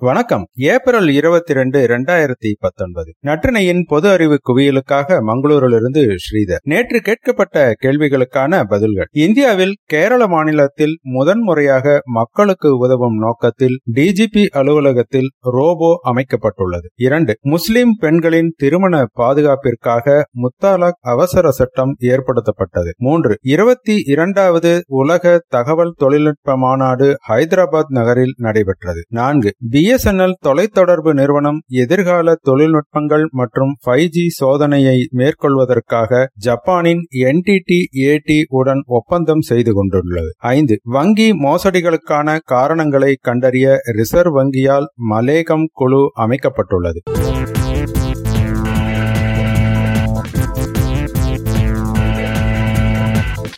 வணக்கம். ஏப்ரல் இருபத்தி ரெண்டு இரண்டாயிரத்தி பத்தொன்பது. நற்றினையின் பொது அறிவு குவியலுக்காக மங்களூரிலிருந்து ஸ்ரீதர். நேற்று கேட்கப்பட்ட கேள்விகளுக்கான பதில்கள். இந்தியாவில் கேரள மாநிலத்தில் முதன்முறையாக மக்களுக்கு உதவும் நோக்கத்தில் டிஜிபி அலுவலகத்தில் ரோபோ அமைக்கப்பட்டுள்ளது. இரண்டு முஸ்லிம் பெண்களின் திருமண பாதுகாப்பிற்காக முத்தாலாக் அவசர சட்டம் ஏற்படுத்தப்பட்டது. மூன்று இருபத்தி இரண்டாவது உலக தகவல் தொழில்நுட்ப மாநாடு ஹைதராபாத் நகரில் நடைபெற்றது. நான்கு பி பிஎஸ்என்எல் தொலைத்தொடர்பு நிறுவனம் எதிர்கால தொழில்நுட்பங்கள் மற்றும் ஃபைவ் ஜி சோதனையை மேற்கொள்வதற்காக ஜப்பானின் என்டிடி ஏடி உடன் ஒப்பந்தம் செய்து கொண்டுள்ளது. ஐந்து வங்கி மோசடிகளுக்கான காரணங்களை கண்டறிய ரிசர்வ் வங்கியால் மலேகம் குழு அமைக்கப்பட்டுள்ளது.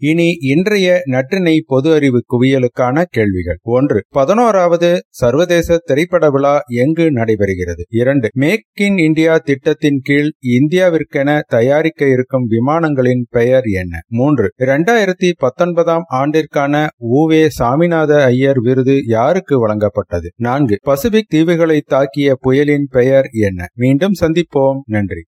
இனி இன்றைய நற்றினை பொது அறிவு குவியலுக்கான கேள்விகள். ஒன்று பதினோராவது சர்வதேச திரைப்பட விழா எங்கு நடைபெறுகிறது? இரண்டு மேக் இன் இந்தியா திட்டத்தின் கீழ் இந்தியாவிற்கென தயாரிக்க இருக்கும் விமானங்களின் பெயர் என்ன? மூன்று இரண்டாயிரத்தி பத்தொன்பதாம் ஆண்டிற்கான ஊவே சாமிநாத ஐயர் விருது யாருக்கு வழங்கப்பட்டது? நான்கு பசிபிக் தீவுகளை தாக்கிய புயலின் பெயர் என்ன? மீண்டும் சந்திப்போம். நன்றி.